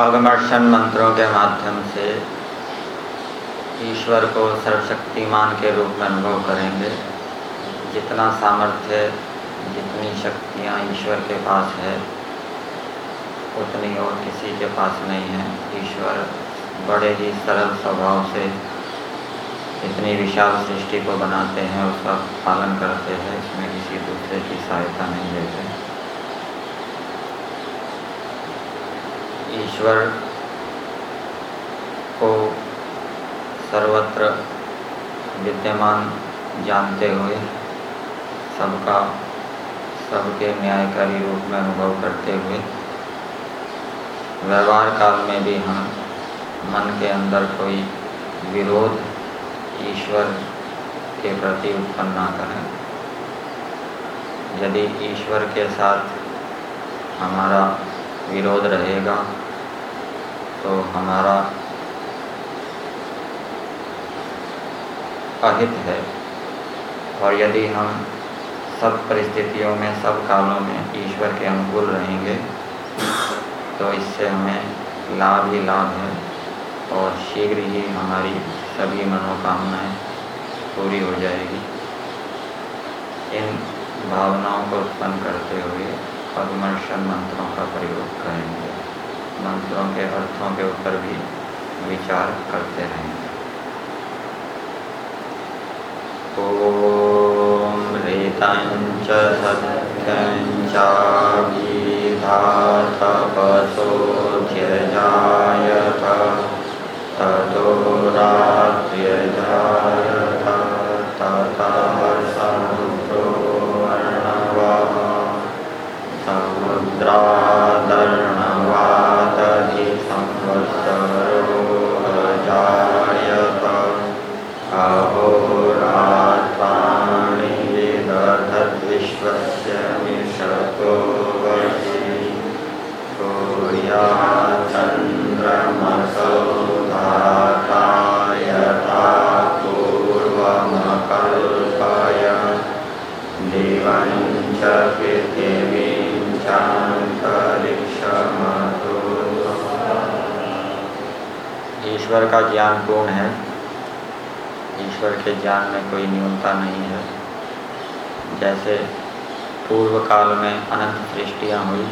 [SPEAKER 1] अगमर्शन मंत्रों के माध्यम से ईश्वर को सर्वशक्तिमान के रूप में अनुभव करेंगे। जितना सामर्थ्य, जितनी शक्तियाँ ईश्वर के पास है, उतनी और किसी के पास नहीं है। ईश्वर बड़े ही सरल स्वभाव से इतनी विशाल सृष्टि को बनाते हैं, उसका पालन करते हैं, इसमें किसी दूसरे की सहायता नहीं लेते। ईश्वर को सर्वत्र विद्यमान जानते हुए सबका, सबके न्यायकारी रूप में अनुभव करते हुए व्यवहार काल में भी हम मन के अंदर कोई विरोध ईश्वर के प्रति उत्पन्न ना करें। यदि ईश्वर के साथ हमारा विरोध रहेगा तो हमारा अहित है। और यदि हम सब परिस्थितियों में, सब कालों में ईश्वर के अनुकूल रहेंगे तो इससे हमें लाभ ही लाभ है और शीघ्र ही हमारी सभी मनोकामनाएँ पूरी हो जाएगी। इन भावनाओं को उत्पन्न करते हुए पद्मर्शन मंत्रों का प्रयोग करेंगे। मंत्रों के अर्थों के ऊपर भी विचार करते रहेंगे ॐ रेतं च सत्यं ततो रात्र्यजायत, ततः समुद्रो अर्णवः समुद्रादर्णवादधि ईश्वर का ज्ञान पूर्ण है। ईश्वर के ज्ञान में कोई न्यूनता नहीं है। जैसे पूर्व काल में अनंत सृष्टियाँ हुई,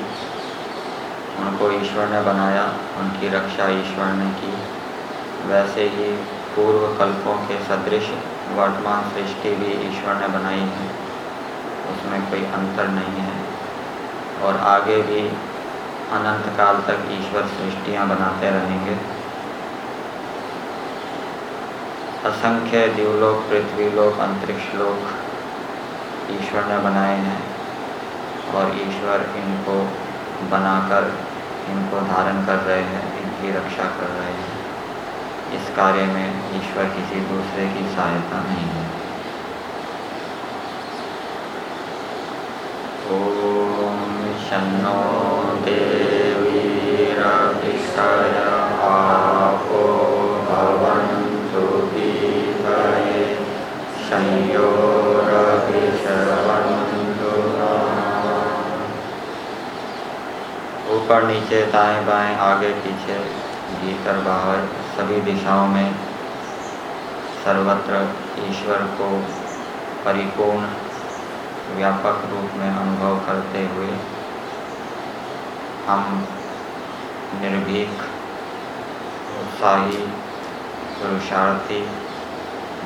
[SPEAKER 1] उनको ईश्वर ने बनाया, उनकी रक्षा ईश्वर ने की। वैसे ही पूर्व कल्पों के सदृश वर्तमान सृष्टि भी ईश्वर ने बनाई है। उसमें कोई अंतर नहीं है। और आगे भी अनंत काल तक ईश्वर सृष्टियाँ बनाते रहेंगे। असंख्य दिवलोक पृथ्वीलोक अंतरिक्ष लोक ईश्वर ने बनाए हैं और ईश्वर इनको बनाकर, इनको धारण कर रहे हैं, इनकी रक्षा कर रहे हैं। इस कार्य में ईश्वर किसी दूसरे की सहायता नहीं है। ऊपर, नीचे, दाएँ बाएँ, आगे, पीछे, भीतर, बाहर, सभी दिशाओं में सर्वत्र ईश्वर को परिपूर्ण, व्यापक रूप में अनुभव करते हुए हम निर्भीक, उत्साही, पुरुषार्थी,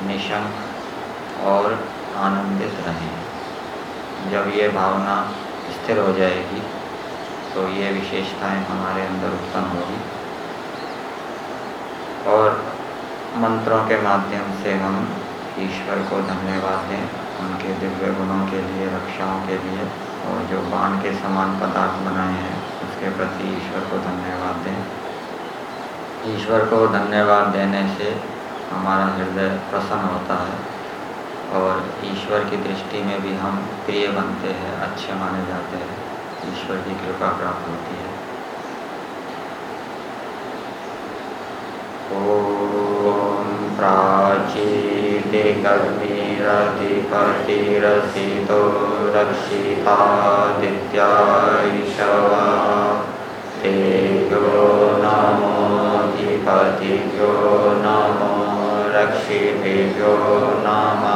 [SPEAKER 1] निशंक और आनंदित रहें। जब ये भावना स्थिर हो जाएगी तो ये विशेषताएँ हमारे अंदर उत्पन्न होगी। और मंत्रों के माध्यम से हम ईश्वर को धन्यवाद दें, उनके दिव्य गुणों के लिए, रक्षाओं के लिए, और जो बाण के समान पदार्थ बनाए हैं, उसके प्रति ईश्वर को धन्यवाद दें। ईश्वर को धन्यवाद देने से हमारा हृदय प्रसन्न होता है, और ईश्वर की दृष्टि में भी हम प्रिय बनते हैं, अच्छे माने जाते हैं। ईश्वर की कृपा प्राप्त होती है। ॐ प्राचीदिगर्भिरधिपतिरसितो रक्षितादित्यायिषवः तेभ्यो न अधिपतिभ्यो नमो रक्षितेभ्यो नमः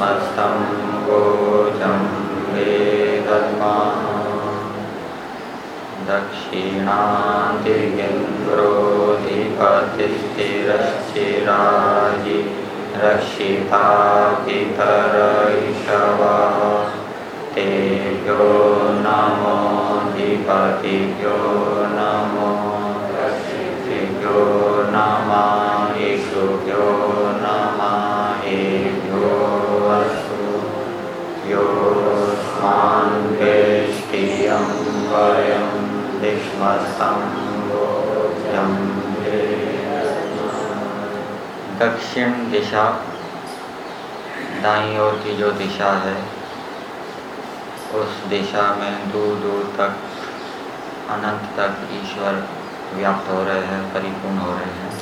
[SPEAKER 1] मस्त गोचं वे दद्मा दक्षिणाति इन्द्रोधिपतिरश्चिराधि रक्षिताति तरयिषवा ते यो नमधिपति दक्षिण दिशा दाई ओर की जो दिशा है, उस दिशा में दूर दूर तक, अनंत तक ईश्वर व्याप्त हो रहे हैं, परिपूर्ण हो रहे हैं।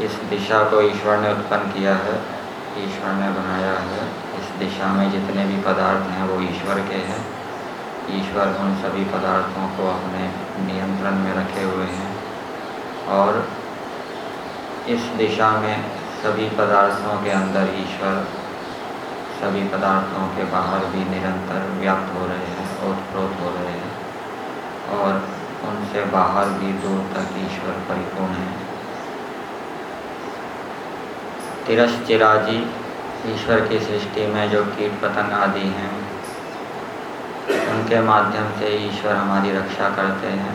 [SPEAKER 1] इस दिशा को ईश्वर ने उत्पन्न किया है, ईश्वर ने बनाया है। इस दिशा में जितने भी पदार्थ हैं, वो ईश्वर के हैं। ईश्वर उन सभी पदार्थों को अपने नियंत्रण में रखे हुए हैं और इस दिशा में सभी पदार्थों के अंदर ईश्वर, सभी पदार्थों के बाहर भी निरंतर व्याप्त हो रहे हैं, ओतप्रोत हो रहे हैं और उनसे बाहर भी दूर तक ईश्वर परिपूर्ण है। तिरश्चिराजी ईश्वर की सृष्टि में जो कीट पतंग आदि हैं उनके माध्यम से ईश्वर हमारी रक्षा करते हैं,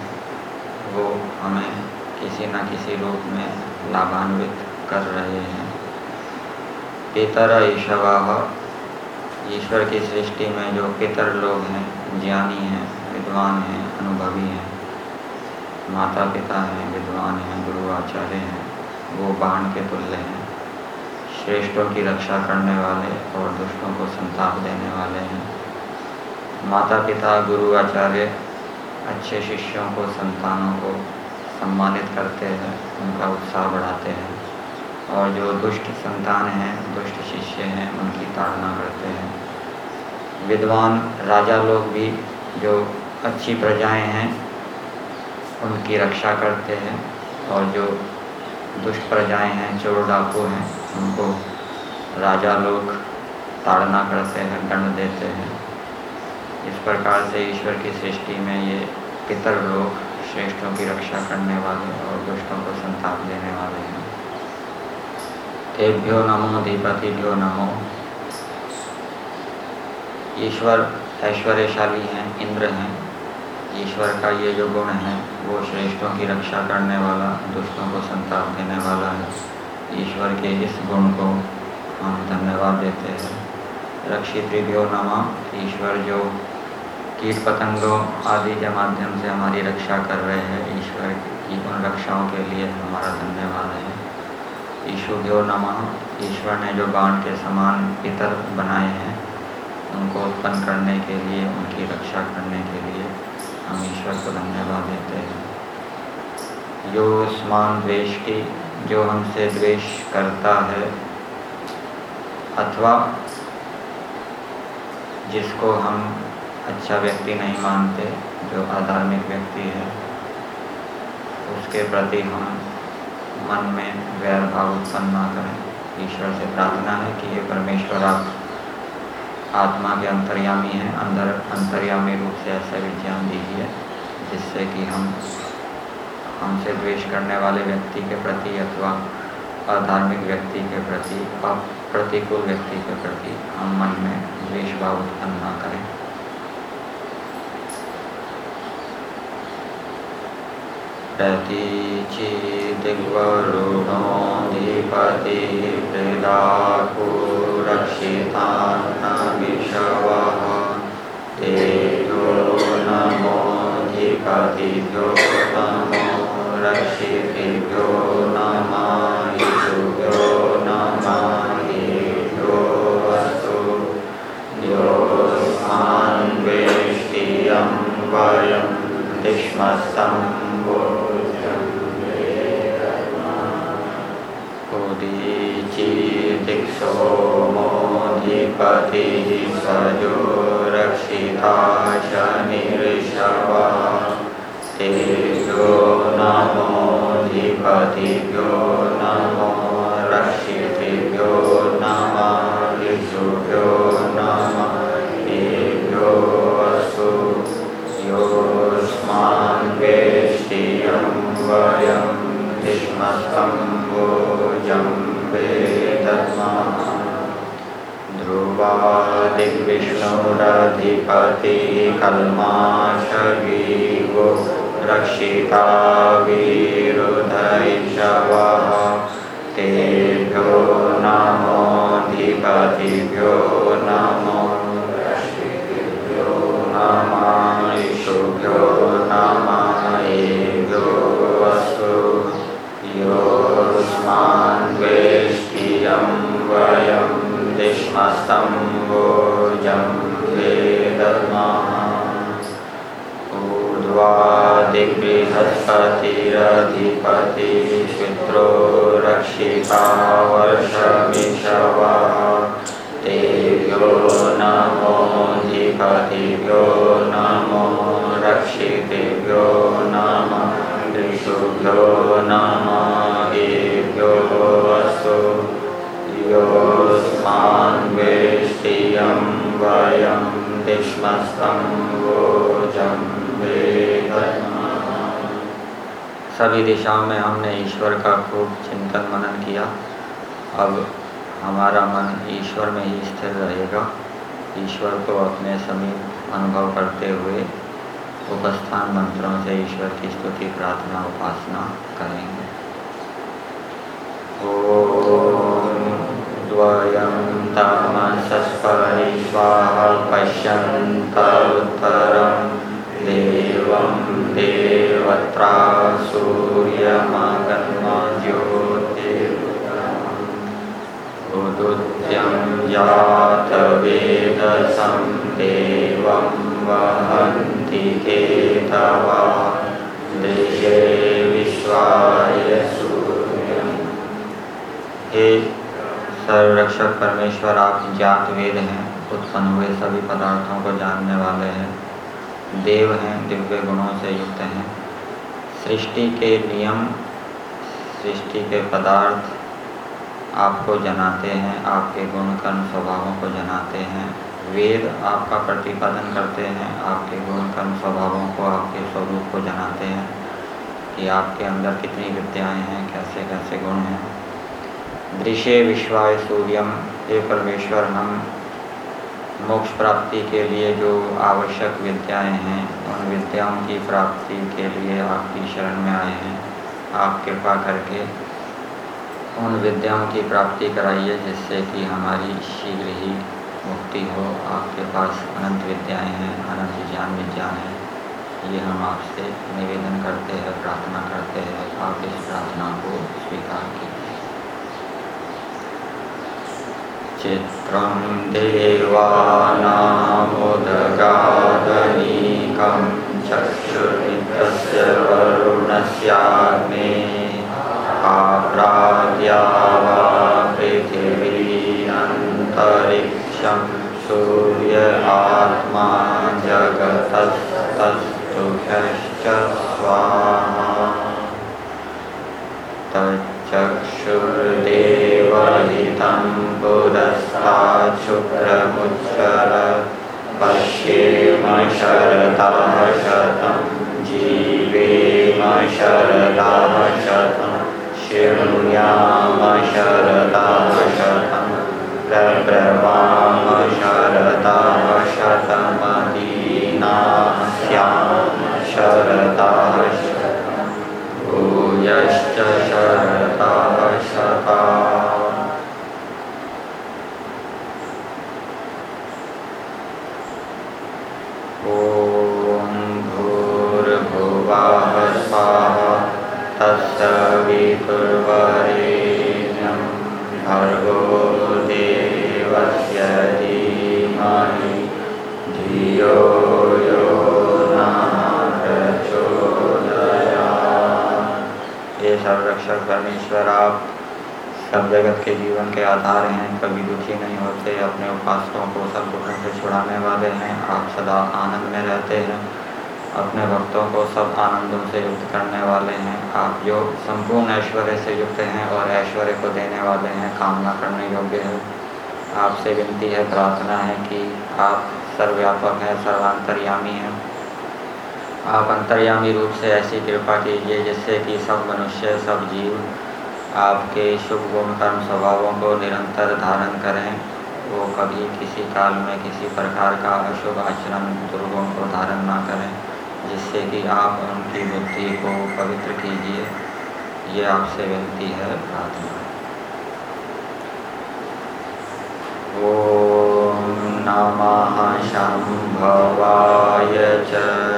[SPEAKER 1] वो हमें किसी न किसी रूप में लाभान्वित कर रहे हैं। पितर ईशवाह ईश्वर की सृष्टि में जो पितर लोग हैं, ज्ञानी हैं, विद्वान हैं, अनुभवी हैं माता पिता हैं, विद्वान हैं, गुरु आचार्य हैं, वो बाण के तुल्य हैं, श्रेष्ठों की रक्षा करने वाले और दुष्टों को संताप देने वाले हैं। माता पिता गुरु, आचार्य, अच्छे शिष्यों को, संतानों को सम्मानित करते हैं, उनका उत्साह बढ़ाते हैं और जो दुष्ट संतान हैं, दुष्ट शिष्य हैं, उनकी ताड़ना करते हैं। विद्वान राजा लोग भी जो अच्छी प्रजाएँ हैं, उनकी रक्षा करते हैं और जो दुष्ट प्रजाएँ हैं, चोर डाकू हैं, उनको राजा लोग ताड़ना करते हैं, दंड देते हैं। इस प्रकार से ईश्वर की सृष्टि में ये पितर लोग श्रेष्ठों की रक्षा करने वाले और दुष्टों को संताप देने वाले हैं। तेभ्यो नमो अधिपतिभ्यो नमो। ईश्वर ऐश्वर्यशाली हैं, इंद्र हैं। ईश्वर का ये जो गुण है, वो श्रेष्ठों की रक्षा करने वाला, दुष्टों को संताप देने वाला है। ईश्वर के इस गुण को हम धन्यवाद देते हैं। रक्षित रिव्यो नमा, ईश्वर जो कीट पतंगों आदि के माध्यम से हमारी रक्षा कर रहे हैं। ईश्वर की उन रक्षाओं के लिए हमारा धन्यवाद है। ईशुभ्यो नमः। ईश्वर ने जो बाण के समान पितर बनाए हैं, उनको उत्पन्न करने के लिए, उनकी रक्षा करने के लिए हम ईश्वर को धन्यवाद देते हैं। जो स्मान द्वेष की, जो हमसे द्वेष करता है, अथवा जिसको हम अच्छा व्यक्ति नहीं मानते, जो अधार्मिक व्यक्ति है, उसके प्रति हम मन में वैर भाव उत्पन्न ना करें। ईश्वर से प्रार्थना है कि ये परमेश्वर आप, आत्मा के अंतर्यामी हैं, अंदर, अंतर्यामी रूप से ऐसा विज्ञान दीजिए, जिससे कि हम, हमसे द्वेष करने वाले व्यक्ति के प्रति अथवा अधार्मिक व्यक्ति के प्रति प्रतिकूल व्यक्ति के प्रति हम मन में द्वेष भाव उत्पन्न ना करें। चिदिवरुणोधिपति प्रदाको रक्षितान विषवः ते यो नमो धिपति द्यो नो रक्षितो नमायिषु यो नमाहि वेष्टियं वयं विष्मस्तम् नमः ईशुभ्यो नमः येभ्यो अस्तु योऽस्मान् वेष्टियं वयं दिक्ष्मस्तं भोजं उदीचि नमोऽधिपतिः सजो रक्षिता शनिर्षवा नमो रक्षितेभ्यो नमः ऋषुभ्यो नमः तेभ्यो असु योऽस्मान् वेष्टियं वयं भोजं वेदस्मः ध्रुवादिविष्णुरधिपतिः कल्माशवीवो रक्षिता वीरुधैषवः तेभ्यो नमोऽधिपतिभ्यो नमो ऊर्ध्वादिबृहस्पतिरधिपति शुद्रो रक्षिता वर्षमिषवः तेभ्यो नमोऽधिपतिभ्यो नमो रक्षितेभ्यो नमः। ऋषुभ्यो नमः एभ्यो वसु। योऽस्मान् वेष्टियं वयं दिश्मस्तं भोजं सभी दिशाओं में हमने ईश्वर का खूब चिंतन मनन किया। अब हमारा मन ईश्वर में ही स्थिर रहेगा। ईश्वर को अपने समीप अनुभव करते हुए उपस्थान मंत्रों से ईश्वर की स्तुति, प्रार्थना, उपासना करेंगे। ओम तमसस्परि स्वाहा देवत्रा सर्वरक्षक परमेश्वर, आप ज्ञात वेद हैं, उत्पन्न हुए सभी पदार्थों को जानने वाले हैं, देव हैं, दिव्य गुणों से युक्त हैं। सृष्टि के नियम, सृष्टि के पदार्थ आपको जनाते हैं, आपके गुण कर्म स्वभावों को जनाते हैं। वेद आपका प्रतिपादन करते हैं, आपके गुण कर्म स्वभावों को, आपके स्वरूप को जनाते हैं कि आपके अंदर कितनी विद्याएँ हैं, कैसे कैसे गुण हैं। दृश्य विश्वाय सूर्यम, हे परमेश्वर, हम मोक्ष प्राप्ति के लिए जो आवश्यक विद्याएँ हैं, उन विद्याओं की प्राप्ति के लिए आपकी शरण में आए हैं। आप कृपा करके उन विद्याओं की प्राप्ति कराइए जिससे कि हमारी शीघ्र ही मुक्ति हो। आपके पास अनंत विद्याएँ हैं, अनंत ज्ञान विज्ञान है। ये हम आपसे निवेदन करते हैं, प्रार्थना करते हैं। आप इस प्रार्थना को स्वीकार कीजिए। चित्रं देवानामुदगादनीकं चक्षुर्मित्रस्य वरुणस्याग्ने आप्राद्या वा पृथिवीन्तरिक्षं सूर्य आत्मा जगतस्तस्तुभ्यश्च स्वाहा चक्षुर्देवहितं पुरस्ताच्छुक्रमुच्चर पश्येम शरदः शतं जीवेम शरदः शृणुयाम शरदः शतं प्रब्रवाम शरदः शतमदीना स्याम शरदः शतं भूयश्च शरदः शता के आधार हैं, कभी दुखी नहीं होते, अपने उपासकों को सब दुखों से छुड़ाने वाले हैं, आप सदा आनंद में रहते हैं, अपने भक्तों को सब आनंदों से युक्त करने वाले हैं, आप जो संपूर्ण ऐश्वर्य से युक्त हैं और ऐश्वर्य को देने वाले हैं, कामना करने योग्य है। आपसे विनती है, प्रार्थना है कि आप सर्वव्यापक हैं, सर्वांतर्यामी हैं। आप अंतर्यामी रूप से ऐसी कृपा कीजिए जिससे कि सब मनुष्य, सब जीव आपके शुभ गुण, कर्म स्वभावों को निरंतर धारण करें। वो कभी किसी काल में किसी प्रकार का अशुभ आचरण, दुर्गुण को धारण ना करें, जिससे कि आप उनकी बुद्धि को पवित्र कीजिए। ये आपसे विनती है प्रार्थना। ॐ नमः शम्भवाय च।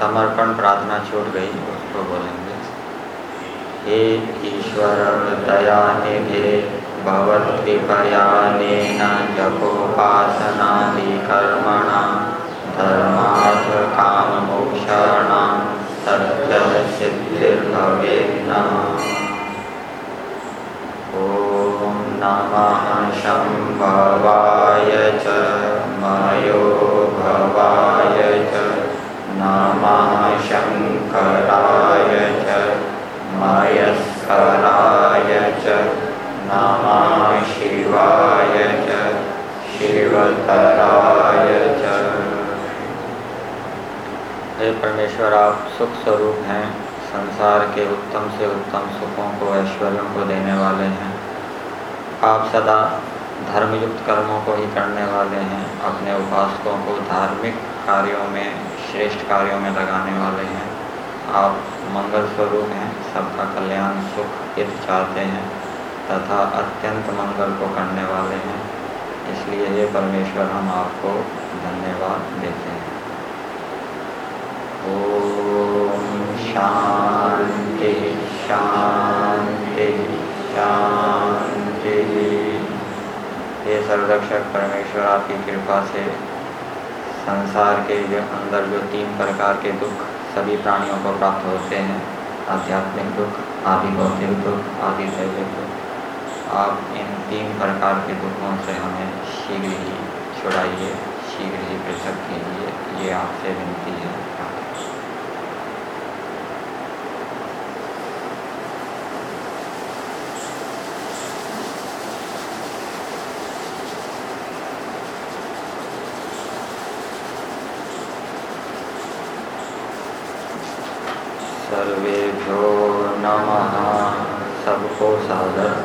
[SPEAKER 1] समर्पण प्रार्थना छूट गई, उसको बोलेंगे। हे ईश्वर दया निधे भवत्कृपया भवत्कृपयानेन जपोपासनादिकर्मणां धर्मार्थकाममोक्षाणां सत्यसिद्धिर्भवेत् ॐ नमः शम्भवाय हे परमेश्वर, आप सुख स्वरूप हैं। संसार के उत्तम से उत्तम सुखों को, ऐश्वर्यों को देने वाले हैं। आप सदा धर्मयुक्त कर्मों को ही करने वाले हैं। अपने उपासकों को धार्मिक कार्यों में, श्रेष्ठ कार्यों में लगाने वाले हैं। आप मंगल स्वरूप हैं। सबका कल्याण सुख हित चाहते हैं तथा अत्यंत मंगल को करने वाले हैं। इसलिए ये परमेश्वर हम आपको धन्यवाद देते हैं। ओम शांति शांति शांति। ये सर्वरक्षक परमेश्वर, आपकी कृपा से संसार के अंदर जो तीन प्रकार के दुख सभी प्राणियों को प्राप्त होते हैं। आध्यात्मिक दुख आदि भौतिक दुख आदि दैविक दुख। आप इन तीन प्रकार के दुखों से हमें शीघ्र ही छुड़ाइए, शीघ्र ही पृथक कीजिए। ये आपसे विनती है। सर्वेभ्यो नमः। सबको सादर